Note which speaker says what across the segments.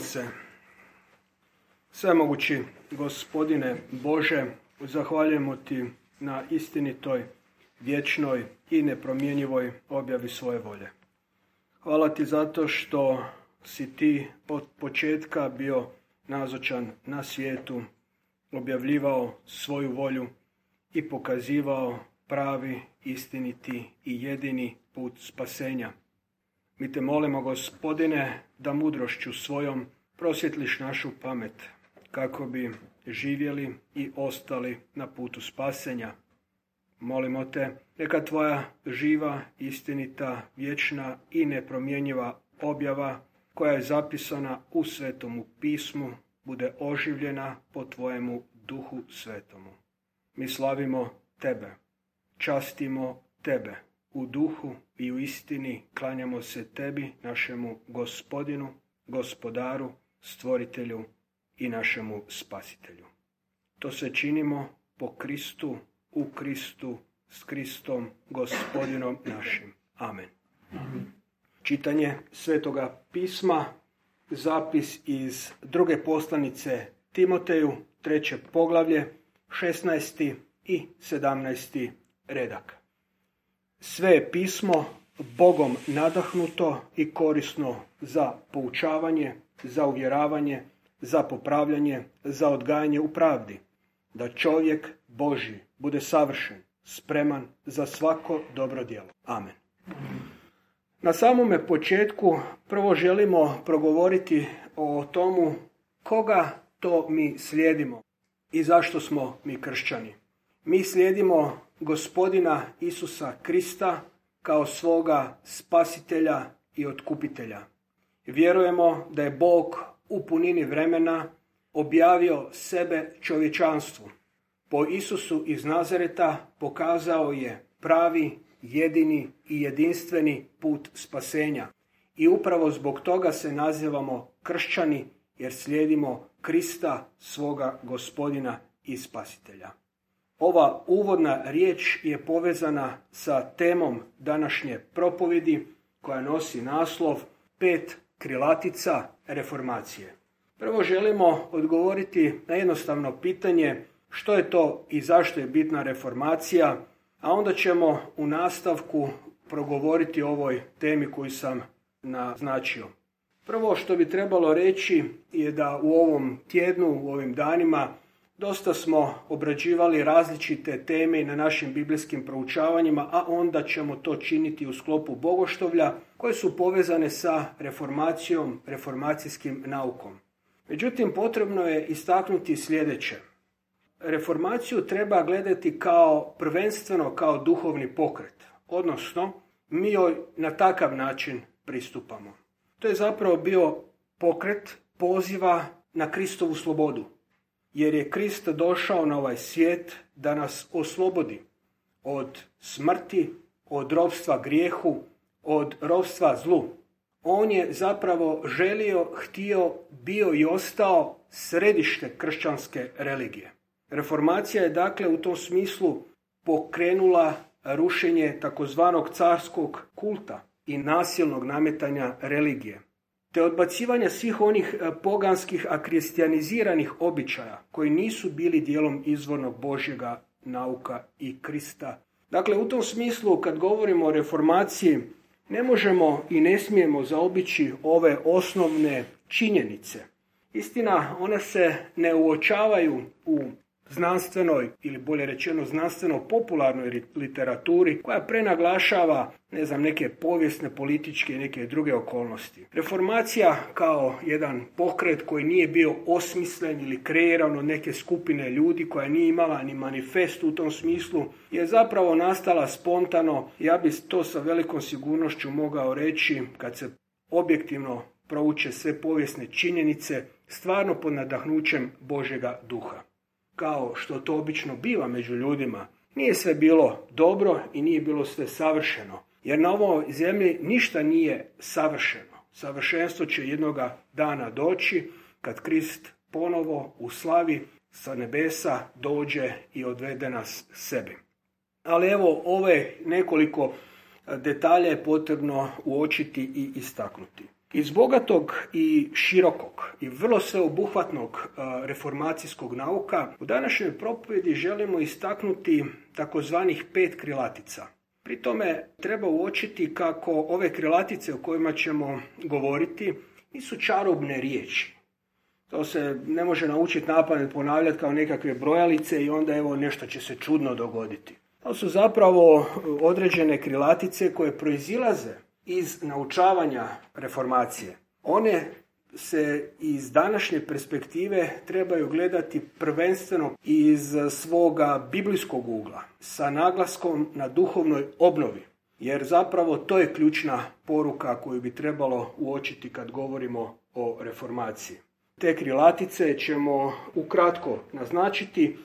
Speaker 1: Molimo se. Svemogući gospodine Bože, zahvaljujemo ti na istinitoj, vječnoj i nepromjenjivoj objavi svoje volje. Hvala ti zato što si ti od početka bio nazočan na svijetu, objavljivao svoju volju i pokazivao pravi, istiniti i jedini put spasenja. Mi te molimo, gospodine, da mudrošću svojom prosvjetliš našu pamet, kako bi živjeli i ostali na putu spasenja. Molimo te, neka tvoja živa, istinita, vječna i nepromjenjiva objava, koja je zapisana u svetomu pismu, bude oživljena po tvojemu duhu svetomu. Mi slavimo tebe, častimo tebe, u duhu i u istini klanjamo se tebi, našemu gospodinu, gospodaru, stvoritelju i našemu spasitelju. To se činimo po Kristu, u Kristu, s Kristom, gospodinom našim. Amen. Čitanje Svetoga pisma, zapis iz druge poslanice Timoteju, treće poglavlje, 16. i 17. redak. Sve je pismo Bogom nadahnuto i korisno za poučavanje, za uvjeravanje, za popravljanje, za odgajanje u pravdi, da čovjek Boži bude savršen, spreman za svako dobro djelo. Amen. Na samome početku prvo želimo progovoriti o tomu koga to mi slijedimo i zašto smo mi kršćani. Mi slijedimo gospodina Isusa Krista kao svoga spasitelja i otkupitelja. Vjerujemo da je Bog u punini vremena objavio sebe čovječanstvu. Po Isusu iz Nazareta pokazao je pravi, jedini i jedinstveni put spasenja. I upravo zbog toga se nazivamo kršćani jer slijedimo Krista svoga gospodina i spasitelja. Ova uvodna riječ je povezana sa temom današnje propovjedi koja nosi naslov pet krilatica reformacije. Prvo želimo odgovoriti na jednostavno pitanje što je to i zašto je bitna reformacija, a onda ćemo u nastavku progovoriti o ovoj temi koju sam naznačio. Prvo što bi trebalo reći je da u ovom tjednu, u ovim danima, dosta smo obrađivali različite teme na našim biblijskim proučavanjima, a onda ćemo to činiti u sklopu bogoštovlja koje su povezane sa reformacijom, reformacijskim naukom. Međutim, potrebno je istaknuti sljedeće. Reformaciju treba gledati kao prvenstveno kao duhovni pokret, odnosno mi joj na takav način pristupamo. To je zapravo bio pokret poziva na Kristovu slobodu, jer je Krist došao na ovaj svijet da nas oslobodi od smrti, od rovstva grijehu, od rovstva zlu. On je zapravo želio, htio, bio i ostao središte kršćanske religije. Reformacija je dakle u tom smislu pokrenula rušenje takozvanog carskog kulta i nasilnog nametanja religije te odbacivanja svih onih e, poganskih, a kristijaniziranih običaja koji nisu bili dijelom izvornog Božjega nauka i Krista. Dakle, u tom smislu kad govorimo o reformaciji, ne možemo i ne smijemo zaobići ove osnovne činjenice. Istina, one se ne uočavaju u znanstvenoj ili bolje rečeno znanstveno popularnoj literaturi koja prenaglašava ne znam neke povijesne, političke i neke druge okolnosti. Reformacija kao jedan pokret koji nije bio osmislen ili kreiran od neke skupine ljudi koja nije imala ni manifest u tom smislu je zapravo nastala spontano. Ja bih to sa velikom sigurnošću mogao reći kad se objektivno prouče sve povijesne činjenice stvarno pod nadahnućem Božega duha kao što to obično biva među ljudima, nije sve bilo dobro i nije bilo sve savršeno. Jer na ovoj zemlji ništa nije savršeno. Savršenstvo će jednoga dana doći kad Krist ponovo u slavi sa nebesa dođe i odvede nas sebi. Ali evo ove nekoliko detalja je potrebno uočiti i istaknuti. Iz bogatog i širokog i vrlo sveobuhvatnog reformacijskog nauka u današnjoj propovjedi želimo istaknuti takozvanih pet krilatica. Pri tome treba uočiti kako ove krilatice o kojima ćemo govoriti nisu čarobne riječi. To se ne može naučiti napamet ponavljati kao nekakve brojalice i onda evo nešto će se čudno dogoditi. To su zapravo određene krilatice koje proizilaze iz naučavanja reformacije. One se iz današnje perspektive trebaju gledati prvenstveno iz svoga biblijskog ugla, sa naglaskom na duhovnoj obnovi. Jer zapravo to je ključna poruka koju bi trebalo uočiti kad govorimo o reformaciji. Te krilatice ćemo ukratko naznačiti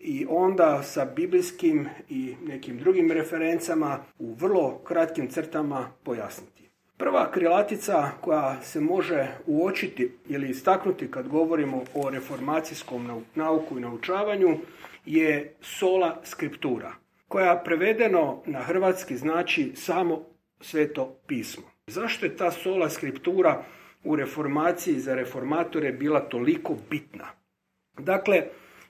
Speaker 1: i onda sa biblijskim i nekim drugim referencama u vrlo kratkim crtama pojasniti. Prva krilatica koja se može uočiti ili istaknuti kad govorimo o reformacijskom nauku i naučavanju je sola skriptura, koja prevedeno na hrvatski znači samo sveto pismo. Zašto je ta sola skriptura u reformaciji za reformatore bila toliko bitna? Dakle,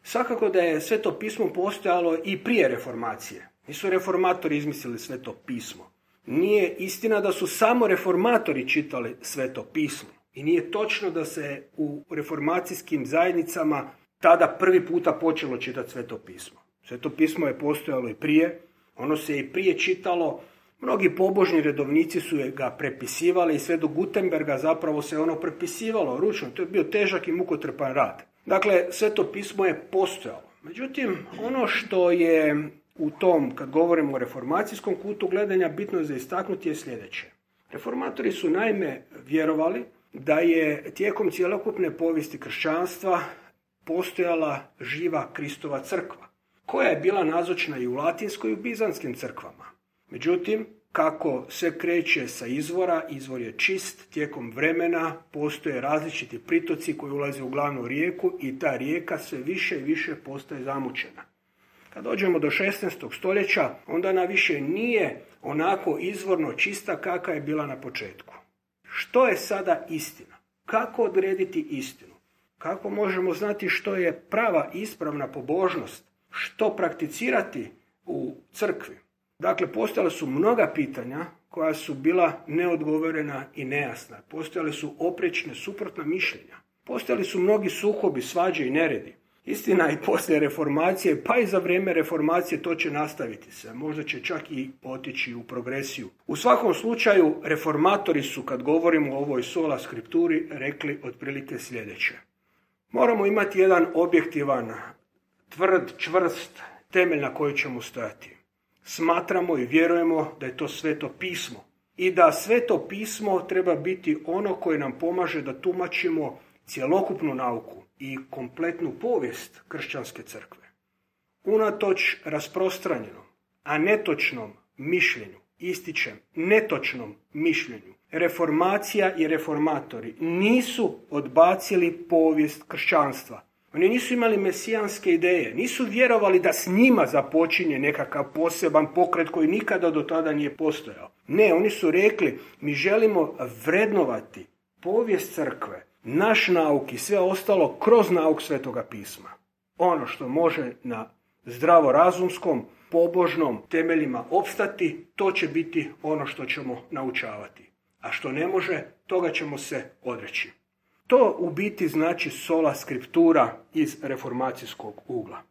Speaker 1: Svakako da je sveto pismo postojalo i prije reformacije. Nisu reformatori izmislili sveto pismo. Nije istina da su samo reformatori čitali sveto pismo. I nije točno da se u reformacijskim zajednicama tada prvi puta počelo čitati sveto pismo. Sveto pismo je postojalo i prije, ono se i prije čitalo, mnogi pobožni redovnici su ga prepisivali i sve do Gutenberga zapravo se ono prepisivalo ručno. To je bio težak i mukotrpan rad. Dakle, sve to pismo je postojalo. Međutim, ono što je u tom, kad govorimo o reformacijskom kutu gledanja, bitno za istaknuti je sljedeće. Reformatori su naime vjerovali da je tijekom cjelokupne povijesti kršćanstva postojala živa Kristova crkva, koja je bila nazočna i u latinskoj i u bizanskim crkvama. Međutim, kako se kreće sa izvora, izvor je čist, tijekom vremena postoje različiti pritoci koji ulaze u glavnu rijeku i ta rijeka sve više i više postaje zamučena. Kad dođemo do 16. stoljeća, onda ona više nije onako izvorno čista kakva je bila na početku. Što je sada istina? Kako odrediti istinu? Kako možemo znati što je prava ispravna pobožnost? Što prakticirati u crkvi? Dakle, postojala su mnoga pitanja koja su bila neodgovorena i nejasna. Postojale su oprečne, suprotna mišljenja. Postojali su mnogi sukobi, svađe i neredi. Istina i poslije reformacije, pa i za vrijeme reformacije to će nastaviti se. Možda će čak i otići u progresiju. U svakom slučaju, reformatori su, kad govorimo o ovoj sola skripturi, rekli otprilike sljedeće. Moramo imati jedan objektivan, tvrd, čvrst temelj na koji ćemo stojati smatramo i vjerujemo da je to sveto pismo i da sveto pismo treba biti ono koje nam pomaže da tumačimo cjelokupnu nauku i kompletnu povijest kršćanske crkve. Unatoč rasprostranjenom, a netočnom mišljenju, ističem netočnom mišljenju, reformacija i reformatori nisu odbacili povijest kršćanstva, oni nisu imali mesijanske ideje, nisu vjerovali da s njima započinje nekakav poseban pokret koji nikada do tada nije postojao. Ne, oni su rekli, mi želimo vrednovati povijest crkve, naš nauk i sve ostalo kroz nauk Svetoga pisma. Ono što može na zdravorazumskom, pobožnom temeljima opstati, to će biti ono što ćemo naučavati. A što ne može, toga ćemo se odreći. To u biti znači sola skriptura iz reformacijskog ugla.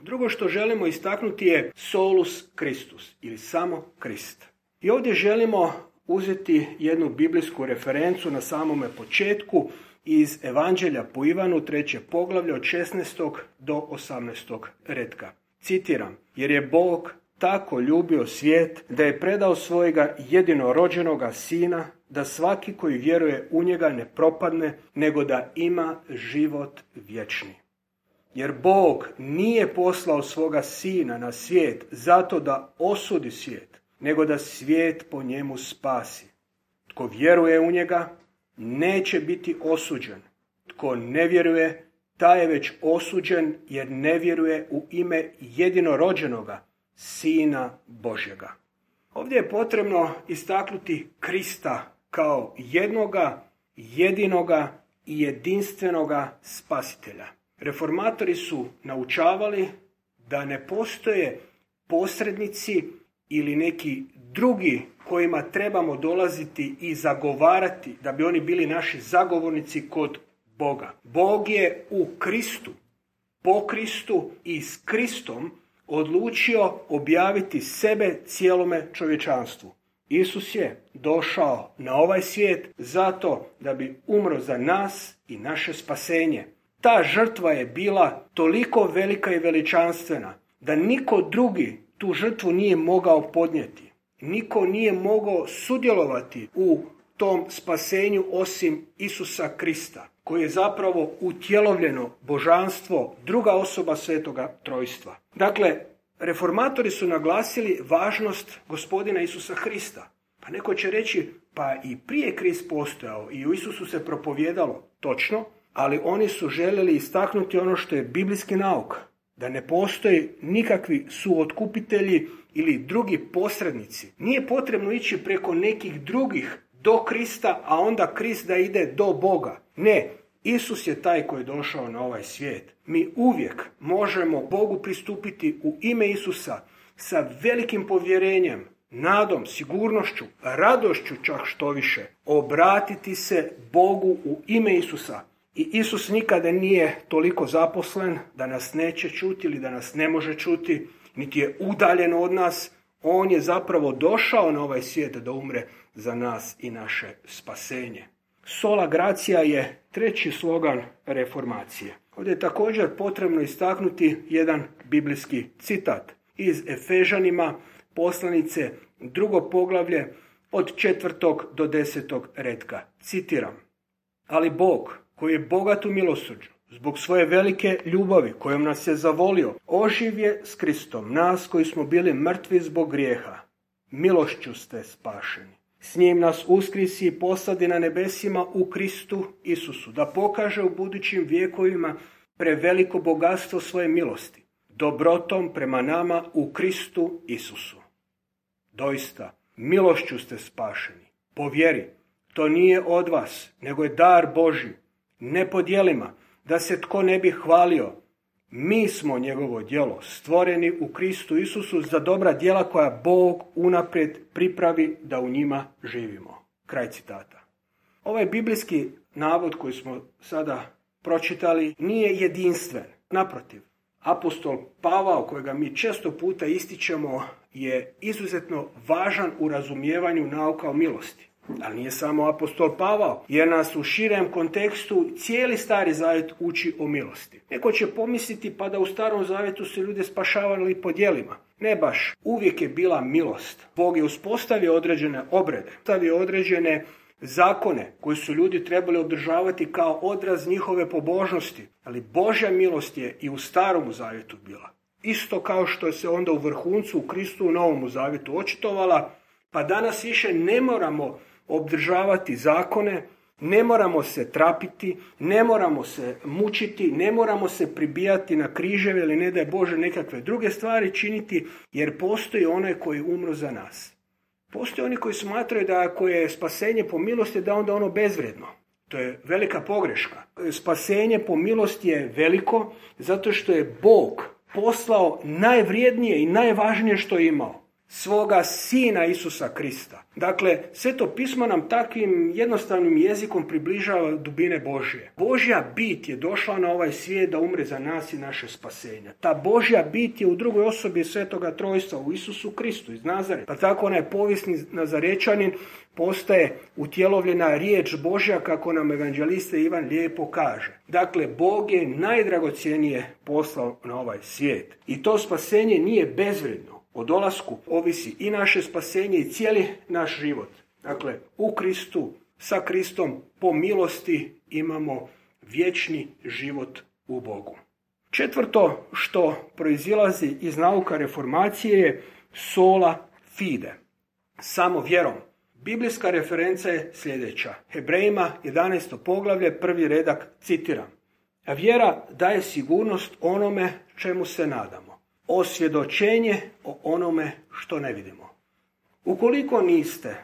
Speaker 1: Drugo što želimo istaknuti je solus Christus ili samo Krist. I ovdje želimo uzeti jednu biblijsku referencu na samome početku iz Evanđelja po Ivanu, treće poglavlje od 16. do 18. redka. Citiram, jer je Bog tako ljubio svijet da je predao svojega jedinorođenoga sina da svaki koji vjeruje u njega ne propadne, nego da ima život vječni. Jer Bog nije poslao svoga sina na svijet zato da osudi svijet, nego da svijet po njemu spasi. Tko vjeruje u njega, neće biti osuđen. Tko ne vjeruje, taj je već osuđen jer ne vjeruje u ime jedinorođenoga, Sina Božjega. Ovdje je potrebno istaknuti Krista kao jednoga jedinoga i jedinstvenoga spasitelja. Reformatori su naučavali da ne postoje posrednici ili neki drugi kojima trebamo dolaziti i zagovarati da bi oni bili naši zagovornici kod Boga. Bog je u Kristu, po Kristu i s Kristom odlučio objaviti sebe cijelome čovječanstvu. Isus je došao na ovaj svijet zato da bi umro za nas i naše spasenje. Ta žrtva je bila toliko velika i veličanstvena da niko drugi tu žrtvu nije mogao podnijeti. Niko nije mogao sudjelovati u tom spasenju osim Isusa Krista, koji je zapravo utjelovljeno božanstvo, druga osoba svetoga trojstva. Dakle, reformatori su naglasili važnost gospodina Isusa Krista. Pa neko će reći, pa i prije Krist postojao i u Isusu se propovjedalo, točno, ali oni su željeli istaknuti ono što je biblijski nauk, da ne postoji nikakvi suotkupitelji ili drugi posrednici. Nije potrebno ići preko nekih drugih do Krista, a onda Krist da ide do Boga. Ne, Isus je taj koji je došao na ovaj svijet. Mi uvijek možemo Bogu pristupiti u ime Isusa sa velikim povjerenjem, nadom, sigurnošću, radošću čak što više, obratiti se Bogu u ime Isusa. I Isus nikada nije toliko zaposlen da nas neće čuti ili da nas ne može čuti, niti je udaljen od nas. On je zapravo došao na ovaj svijet da umre za nas i naše spasenje. Sola gracija je treći slogan reformacije. Ovdje je također potrebno istaknuti jedan biblijski citat iz Efežanima poslanice drugo poglavlje od četvrtog do desetog redka. Citiram. Ali Bog, koji je bogat u milosuđu, zbog svoje velike ljubavi kojom nas je zavolio, oživje s Kristom, nas koji smo bili mrtvi zbog grijeha. Milošću ste spašeni. S njim nas uskrisi i posadi na nebesima u Kristu Isusu, da pokaže u budućim vijekovima preveliko bogatstvo svoje milosti, dobrotom prema nama u Kristu Isusu. Doista, milošću ste spašeni. Po vjeri, to nije od vas, nego je dar Boži, ne po dijelima, da se tko ne bi hvalio. Mi smo njegovo djelo, stvoreni u Kristu Isusu za dobra djela koja Bog unaprijed pripravi da u njima živimo. Kraj citata. Ovaj biblijski navod koji smo sada pročitali nije jedinstven. Naprotiv, apostol Pavao, kojega mi često puta ističemo, je izuzetno važan u razumijevanju nauka o milosti. Ali nije samo apostol Pavao, jer nas u širem kontekstu cijeli stari zavjet uči o milosti. Neko će pomisliti pa da u starom zavjetu su ljude spašavali po dijelima. Ne baš. Uvijek je bila milost. Bog je uspostavio određene obrede, stavio određene zakone koji su ljudi trebali održavati kao odraz njihove pobožnosti. Ali Božja milost je i u starom zavjetu bila. Isto kao što se onda u vrhuncu u Kristu u Novom zavjetu očitovala, pa danas više ne moramo obdržavati zakone, ne moramo se trapiti, ne moramo se mučiti, ne moramo se pribijati na križeve ili ne daj Bože nekakve druge stvari činiti, jer postoji onaj koji umro za nas. Postoje oni koji smatraju da ako je spasenje po milosti, da onda ono bezvredno. To je velika pogreška. Spasenje po milosti je veliko zato što je Bog poslao najvrijednije i najvažnije što je imao svoga sina Isusa Krista. Dakle, sveto pismo nam takvim jednostavnim jezikom približava dubine Božje. Božja bit je došla na ovaj svijet da umre za nas i naše spasenja. Ta Božja bit je u drugoj osobi svetoga trojstva, u Isusu Kristu iz Nazare. Pa tako onaj povijesni nazarečanin postaje utjelovljena riječ Božja kako nam evanđelista Ivan lijepo kaže. Dakle, Bog je najdragocjenije poslao na ovaj svijet. I to spasenje nije bezvredno o dolasku ovisi i naše spasenje i cijeli naš život. Dakle, u Kristu, sa Kristom, po milosti imamo vječni život u Bogu. Četvrto što proizilazi iz nauka reformacije je sola fide, samo vjerom. Biblijska referenca je sljedeća. Hebrejima 11. poglavlje, prvi redak, citiram. Vjera daje sigurnost onome čemu se nadamo osvjedočenje o onome što ne vidimo. Ukoliko niste,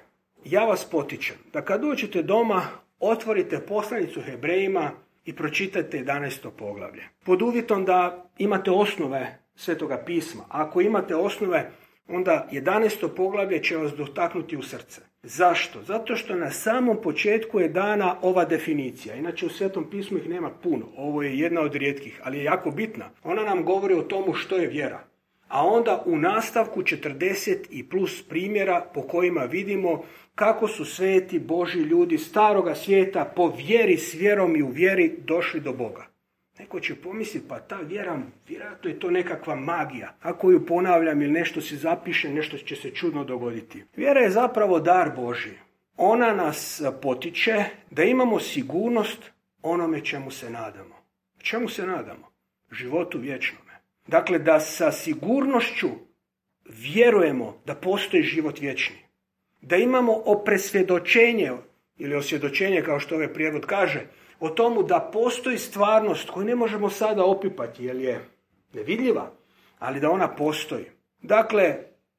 Speaker 1: ja vas potičem da kad dođete doma, otvorite poslanicu Hebrejima i pročitajte 11. poglavlje. Pod uvjetom da imate osnove Svetoga pisma. Ako imate osnove, onda 11. poglavlje će vas dotaknuti u srce. Zašto? Zato što na samom početku je dana ova definicija. Inače u Svetom pismu ih nema puno. Ovo je jedna od rijetkih, ali je jako bitna. Ona nam govori o tomu što je vjera. A onda u nastavku 40 i plus primjera po kojima vidimo kako su sveti Boži ljudi staroga svijeta po vjeri s vjerom i u vjeri došli do Boga. Neko će pomisliti, pa ta vjera, vjerojatno je to nekakva magija. Ako ju ponavljam ili nešto se zapiše, nešto će se čudno dogoditi. Vjera je zapravo dar Boži. Ona nas potiče da imamo sigurnost onome čemu se nadamo. Čemu se nadamo? Životu vječnome. Dakle, da sa sigurnošću vjerujemo da postoji život vječni. Da imamo opresvjedočenje ili osvjedočenje, kao što ovaj prijevod kaže, o tomu da postoji stvarnost koju ne možemo sada opipati jer je nevidljiva, ali da ona postoji. Dakle,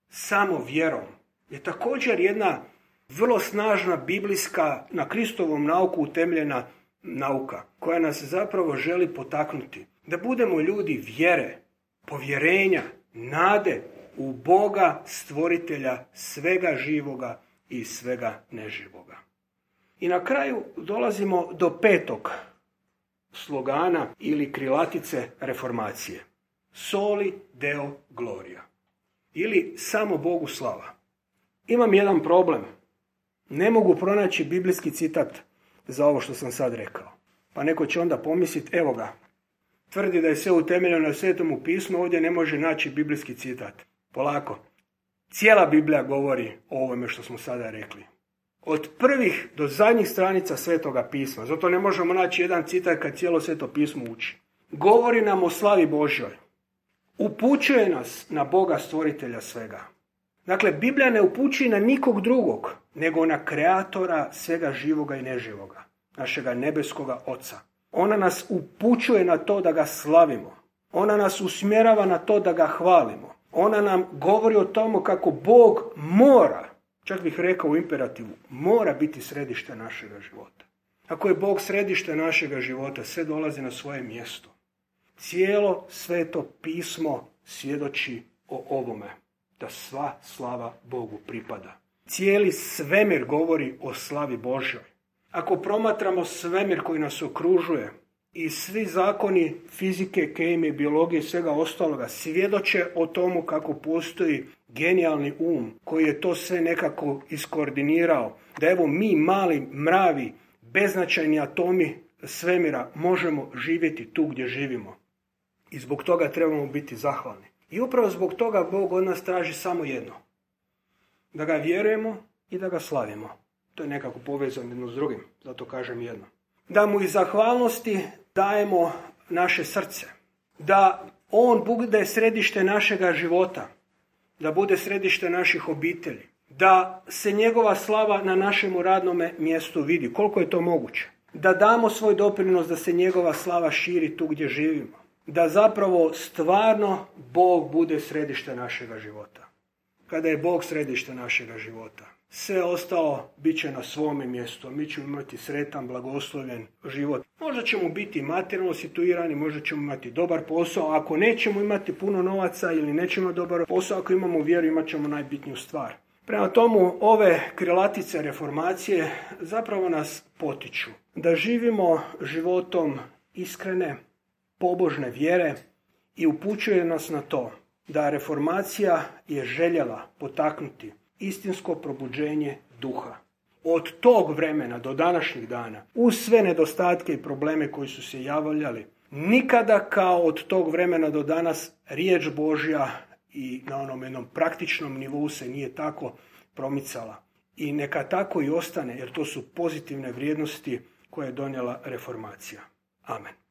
Speaker 1: samo vjerom je također jedna vrlo snažna biblijska, na Kristovom nauku utemljena nauka, koja nas zapravo želi potaknuti. Da budemo ljudi vjere, povjerenja, nade u Boga, stvoritelja svega živoga i svega neživoga. I na kraju dolazimo do petog slogana ili krilatice reformacije. Soli Deo Gloria. Ili samo Bogu slava. Imam jedan problem. Ne mogu pronaći biblijski citat za ovo što sam sad rekao. Pa neko će onda pomisliti, evo ga, tvrdi da je sve utemeljeno na svetomu pismu, ovdje ne može naći biblijski citat. Polako. Cijela Biblija govori o ovome što smo sada rekli od prvih do zadnjih stranica Svetoga pisma. Zato ne možemo naći jedan citat kad cijelo Sveto pismo uči. Govori nam o slavi Božjoj. Upućuje nas na Boga stvoritelja svega. Dakle, Biblija ne upućuje na nikog drugog, nego na kreatora svega živoga i neživoga, našega nebeskoga Oca. Ona nas upućuje na to da ga slavimo. Ona nas usmjerava na to da ga hvalimo. Ona nam govori o tomu kako Bog mora čak bih rekao u imperativu, mora biti središte našega života. Ako je Bog središte našega života, sve dolazi na svoje mjesto. Cijelo sveto pismo svjedoči o ovome, da sva slava Bogu pripada. Cijeli svemir govori o slavi Božoj. Ako promatramo svemir koji nas okružuje, i svi zakoni fizike, kemije, biologije i svega ostaloga svjedoče o tomu kako postoji genijalni um koji je to sve nekako iskoordinirao. Da evo mi mali mravi, beznačajni atomi svemira možemo živjeti tu gdje živimo. I zbog toga trebamo biti zahvalni. I upravo zbog toga Bog od nas traži samo jedno. Da ga vjerujemo i da ga slavimo. To je nekako povezano jedno s drugim, zato kažem jedno. Da mu iz zahvalnosti dajemo naše srce. Da on bude središte našega života. Da bude središte naših obitelji. Da se njegova slava na našemu radnome mjestu vidi. Koliko je to moguće. Da damo svoj doprinos da se njegova slava širi tu gdje živimo. Da zapravo stvarno Bog bude središte našega života. Kada je Bog središte našega života sve ostalo bit će na svome mjestu. Mi ćemo imati sretan, blagoslovljen život. Možda ćemo biti materijalno situirani, možda ćemo imati dobar posao. Ako nećemo imati puno novaca ili nećemo dobar posao, ako imamo vjeru, imat ćemo najbitniju stvar. Prema tomu, ove krilatice reformacije zapravo nas potiču. Da živimo životom iskrene, pobožne vjere i upućuje nas na to da reformacija je željela potaknuti istinsko probuđenje duha. Od tog vremena do današnjih dana, uz sve nedostatke i probleme koji su se javljali, nikada kao od tog vremena do danas riječ Božja i na onom jednom praktičnom nivou se nije tako promicala. I neka tako i ostane, jer to su pozitivne vrijednosti koje je donijela reformacija. Amen.